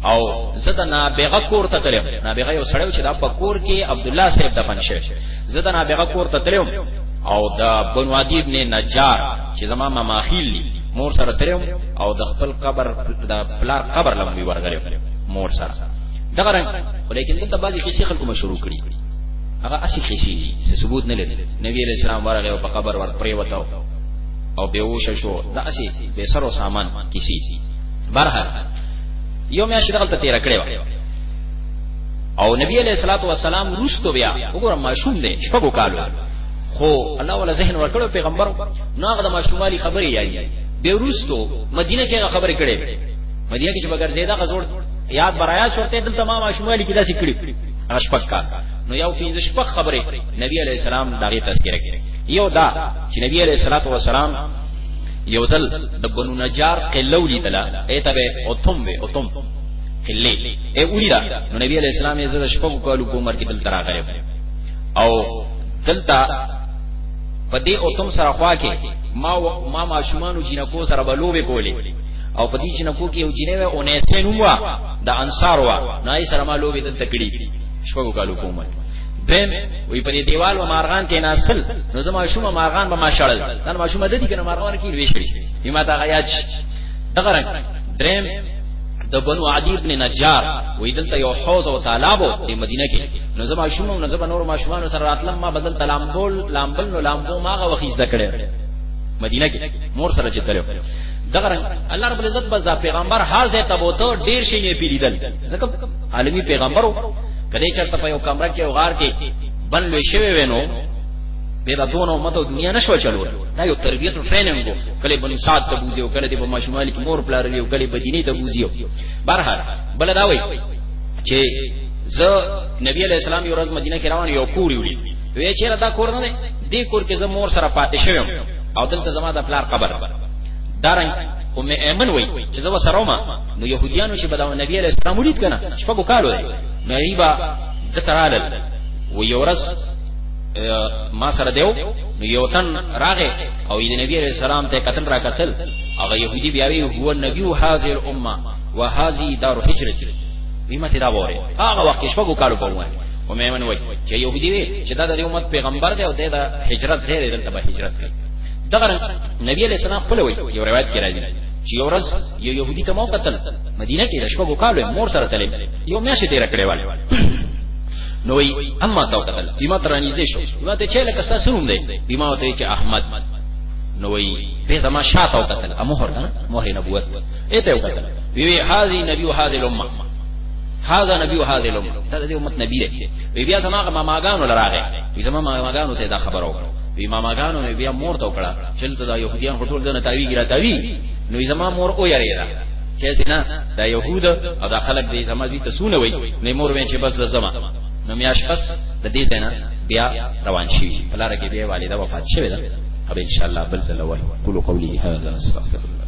او زدا نابغه کور ته تلم نابغه یو سړی چې دا په کور کې عبد الله صاحب دفن شوی زدا نابغه کور ته تلم او دا بنوادی ابن نجار چې زما مماخیل مور سره تلم او د خپل قبر د پلار قبر لمبي ورغلم مور سره دغه رنګ ولیکن دلته بعضی قصې خلکو مشروع کړي هغه اسی قصې دي چې ثبوت نه لري نبی علیہ السلام ورغه او په قبر ور پرې وتاو او بیوش شو دا اسی به سر او سامان کسی برحال یو میا شي دغلت تیر کړی او نبی علیہ الصلوۃ والسلام روستو بیا وګورم ماشوم دی شپږو کالو خو الله ولا ذهن ورکړو پیغمبر نو هغه د ماشومالي خبرې یایي به وروستو مدینه کې خبرې کړې مدینه کې چې بغیر زیاده غزور یاد برایا شورته دل تمام ماشومالي کې داسې کړې اشپک کا نو یو پینځه شپک خبرې نبی علی السلام دغه تذکرہ کړې یو دا چې نبی علی الصلاه والسلام یو ځل د بنو نجار قلو لیدله ایته به اوتم به اوتم قلې ای ولیدا نو نبی علی السلام یې زړه شپږ کالو په عمر کې دل تراغره او دلته په دې او تم سره خوا کې ما ما ماشومان جنکو سره بلوبه کولې او په دې جنکو کې یو جنې و او نه سین هوا د انصار وا نه یې سره ما لوبه د تکړی شپږو کالو کومه دیم وی په دې دیوال و مارغان کې ناسل نو زما شومه مارغان به ما شړل نن ما شومه د دې کنه مارغان کې ویشل یما تا غیاج دغه رنگ دریم د بنو عدی ابن نجار وې دلته یو حوض او تالاب د مدینه کې نو زما شوم نو زما نور ماشومان سره راتلم ما بدل تلامبول لامبل نو لامبو ماغه وخیز دکړې مدینه کې مور سره چې تلو دغه رنګ الله رب العزت بس دا پیغمبر هر ځای ته بوته ډیر شي نه پیریدل ځکه عالمی پیغمبرو کله چرته په یو کمره کې او غار کې بن لوي شوی وینو به دا دونه امت او دنیا نشو چلول دا یو تربیت او ټریننګ وو کله بن سعد ته بوزي او کله د ماشومان کې مور پلار لري او کله بدینی ته بوزي بهرحال بل دا وای چې زه نبی علی السلام یو ورځ مدینه کې روان یو کور ویل وی چې را دا کور نه دی کور کې زه مور سره پاتې شوم او دلته زما د پلار قبر دارنګ او مې ایمن وای چې زه وسره ما نو يهوديانو چې بداو نبی علی السلام ولید کنه شپږو کالو دی مې با د ترالل و یورس ما سره دیو نو یو تن راغې او د نبی علیہ السلام ته قتل را قتل هغه يهودي بیا وی هو نبی هاذه الامه وهذه دار هجرت وی مته دا وره هغه وخت شپږو کالو په وای او مې من وای چې يهودي وی چې دا د امت پیغمبر دی او د هجرت زه دلته به هجرت کوي دغه نبی علیہ السلام خپل وای یو روایت کې راځي چې یو ورځ یو يهودي ته مو قتل مدینه کې شپږو کالو مور سره تللی یو میاشت تیر کړی وای نو وی اما تا قتل بما ترانیزه شو ما ته چې لکه ساسو نوم دی بما ته چې احمد نو وی به زما شاته قتل امهر کنه مهر نبوت اته قتل وی وی هاذی نبی او هاذی الامه هاذا نبی او هاذی الامه دا د امت نبی دی وی بیا زما ما ماګانو لراغه وی زما ما ماګانو ته دا خبر او وی ما ماګانو مې بیا مور ته وکړه چې ته دا يهوديان هټول دنه تاوی ګرا تاوی نو زما مور او یری دا چې سینا دا يهود او دا خلک دې زما دې تسونه وای نه مور وې چې بس زما نو میاش پس د دې زینا بیا روان شي بلاره کې بیا والده وفات شوه دا او ان شاء الله بل زله وای قولوا قولي هذا استغفر الله